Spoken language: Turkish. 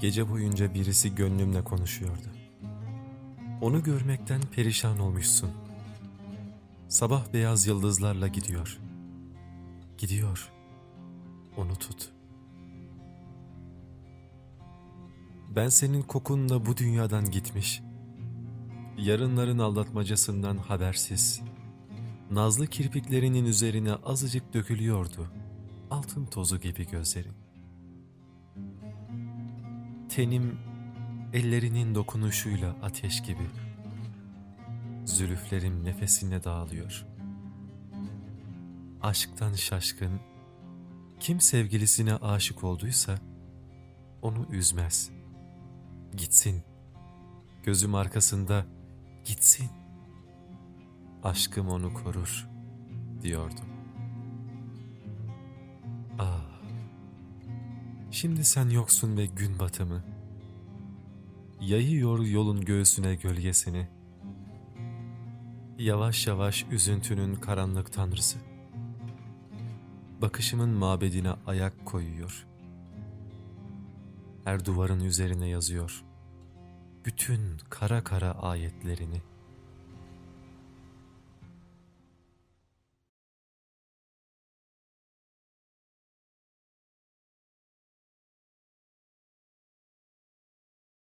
Gece boyunca birisi gönlümle konuşuyordu. Onu görmekten perişan olmuşsun. Sabah beyaz yıldızlarla gidiyor. Gidiyor. Onu tut. Ben senin kokunla bu dünyadan gitmiş. Yarınların aldatmacasından habersiz. Nazlı kirpiklerinin üzerine azıcık dökülüyordu. Altın tozu gibi gözlerin. Tenim ellerinin dokunuşuyla ateş gibi. Zülüflerim nefesine dağılıyor. Aşktan şaşkın, kim sevgilisine aşık olduysa onu üzmez. Gitsin. Gözüm arkasında gitsin. Aşkım onu korur diyordum. Şimdi sen yoksun ve gün batımı. Yayıyor yolun göğsüne gölgesini. Yavaş yavaş üzüntünün karanlık tanrısı. Bakışımın mabedine ayak koyuyor. Her duvarın üzerine yazıyor. Bütün kara kara ayetlerini.''